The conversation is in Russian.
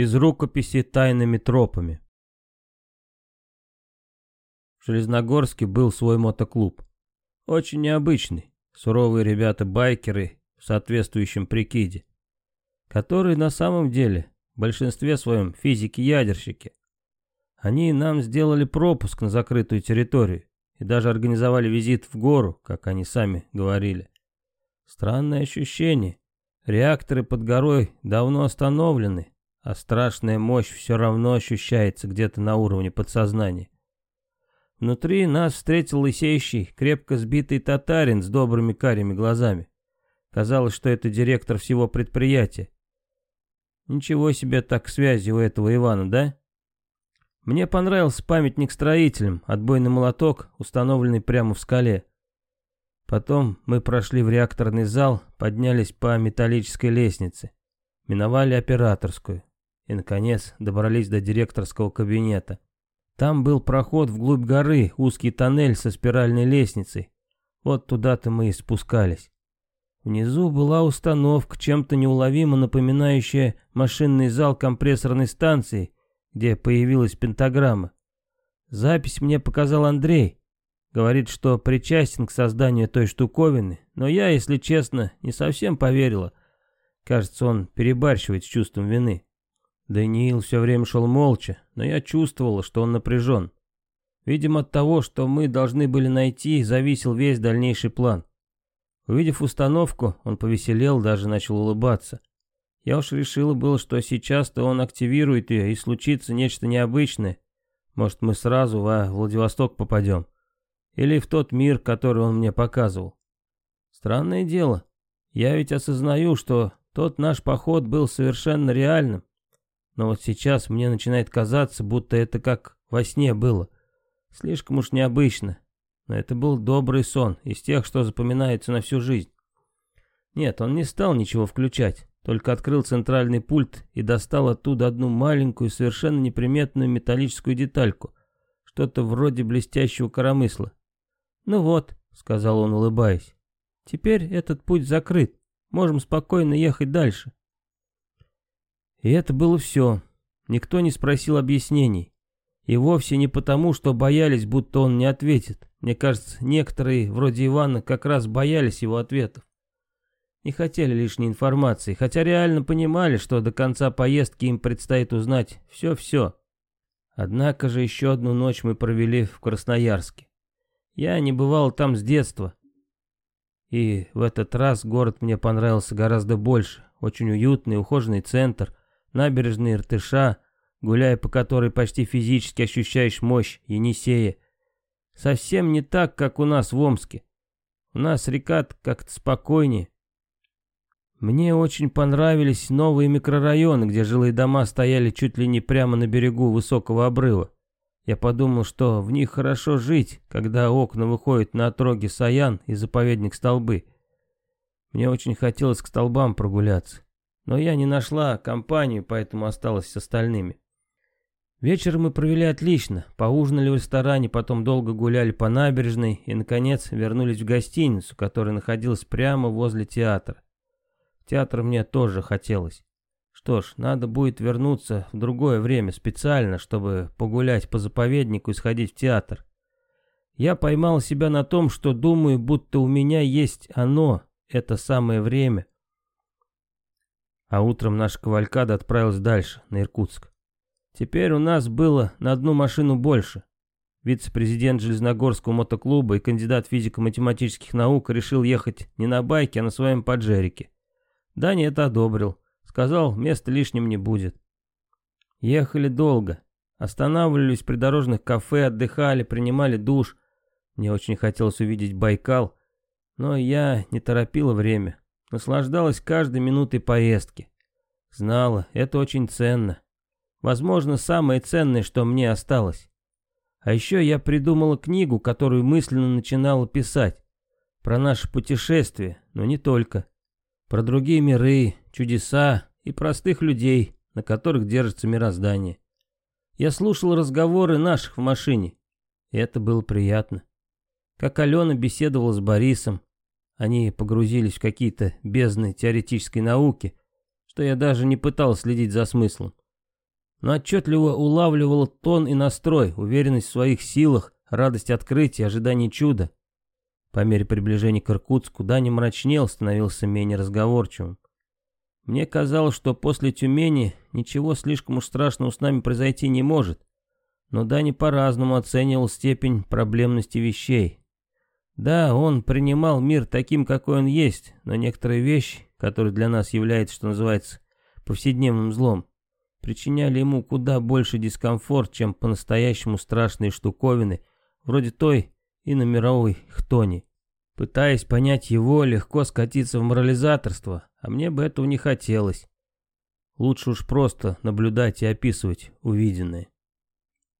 Из рукописи «Тайными тропами». В Железногорске был свой мотоклуб. Очень необычный. Суровые ребята-байкеры в соответствующем прикиде. Которые на самом деле в большинстве своем физики-ядерщики. Они нам сделали пропуск на закрытую территорию и даже организовали визит в гору, как они сами говорили. Странное ощущение. Реакторы под горой давно остановлены, а страшная мощь все равно ощущается где-то на уровне подсознания. Внутри нас встретил лысеющий, крепко сбитый татарин с добрыми карими глазами. Казалось, что это директор всего предприятия. Ничего себе так связи у этого Ивана, да? Мне понравился памятник строителям, отбойный молоток, установленный прямо в скале. Потом мы прошли в реакторный зал, поднялись по металлической лестнице, миновали операторскую и, наконец, добрались до директорского кабинета. Там был проход вглубь горы, узкий тоннель со спиральной лестницей. Вот туда-то мы и спускались. Внизу была установка, чем-то неуловимо напоминающая машинный зал компрессорной станции, где появилась пентаграмма. Запись мне показал Андрей. Говорит, что причастен к созданию той штуковины, но я, если честно, не совсем поверила. Кажется, он перебарщивает с чувством вины. Даниил все время шел молча, но я чувствовала, что он напряжен. Видимо, от того, что мы должны были найти, зависел весь дальнейший план. Увидев установку, он повеселел, даже начал улыбаться. Я уж решила было, что сейчас-то он активирует ее, и случится нечто необычное. Может, мы сразу во Владивосток попадем. Или в тот мир, который он мне показывал. Странное дело. Я ведь осознаю, что тот наш поход был совершенно реальным. Но вот сейчас мне начинает казаться, будто это как во сне было. Слишком уж необычно. Но это был добрый сон, из тех, что запоминается на всю жизнь. Нет, он не стал ничего включать, только открыл центральный пульт и достал оттуда одну маленькую, совершенно неприметную металлическую детальку. Что-то вроде блестящего коромысла. «Ну вот», — сказал он, улыбаясь, — «теперь этот путь закрыт. Можем спокойно ехать дальше». И это было все. Никто не спросил объяснений. И вовсе не потому, что боялись, будто он не ответит. Мне кажется, некоторые, вроде Ивана, как раз боялись его ответов. Не хотели лишней информации, хотя реально понимали, что до конца поездки им предстоит узнать все-все. Однако же еще одну ночь мы провели в Красноярске. Я не бывал там с детства. И в этот раз город мне понравился гораздо больше. Очень уютный, ухоженный центр, набережные Иртыша, гуляя по которой почти физически ощущаешь мощь Енисея. Совсем не так, как у нас в Омске. У нас река как-то спокойнее. Мне очень понравились новые микрорайоны, где жилые дома стояли чуть ли не прямо на берегу высокого обрыва. Я подумал, что в них хорошо жить, когда окна выходят на отроги Саян и заповедник Столбы. Мне очень хотелось к столбам прогуляться. Но я не нашла компанию, поэтому осталась с остальными. Вечер мы провели отлично, поужинали в ресторане, потом долго гуляли по набережной и, наконец, вернулись в гостиницу, которая находилась прямо возле театра. В театр мне тоже хотелось. Что ж, надо будет вернуться в другое время специально, чтобы погулять по заповеднику и сходить в театр. Я поймал себя на том, что думаю, будто у меня есть оно, это самое время — а утром наша кавалькада отправилась дальше, на Иркутск. Теперь у нас было на одну машину больше. Вице-президент Железногорского мотоклуба и кандидат физико-математических наук решил ехать не на байке, а на своем поджерике. Даня это одобрил. Сказал, места лишним не будет. Ехали долго. Останавливались при дорожных кафе, отдыхали, принимали душ. Мне очень хотелось увидеть Байкал, но я не торопила время. Наслаждалась каждой минутой поездки. Знала, это очень ценно. Возможно, самое ценное, что мне осталось. А еще я придумала книгу, которую мысленно начинала писать. Про наше путешествие, но не только. Про другие миры, чудеса и простых людей, на которых держится мироздание. Я слушал разговоры наших в машине, и это было приятно. Как Алена беседовала с Борисом, они погрузились в какие-то бездны теоретической науки, что я даже не пытался следить за смыслом. но отчетливо улавливала тон и настрой, уверенность в своих силах, радость открытия, ожидание чуда. По мере приближения к Иркутску Даня мрачнел, становился менее разговорчивым. Мне казалось, что после Тюмени ничего слишком уж страшного с нами произойти не может. Но Даня по-разному оценивал степень проблемности вещей. Да, он принимал мир таким, какой он есть, но некоторые вещи, которые для нас являются, что называется, повседневным злом, причиняли ему куда больше дискомфорт, чем по-настоящему страшные штуковины, вроде той и на мировой хтони. Пытаясь понять его, легко скатиться в морализаторство, а мне бы этого не хотелось. Лучше уж просто наблюдать и описывать увиденное.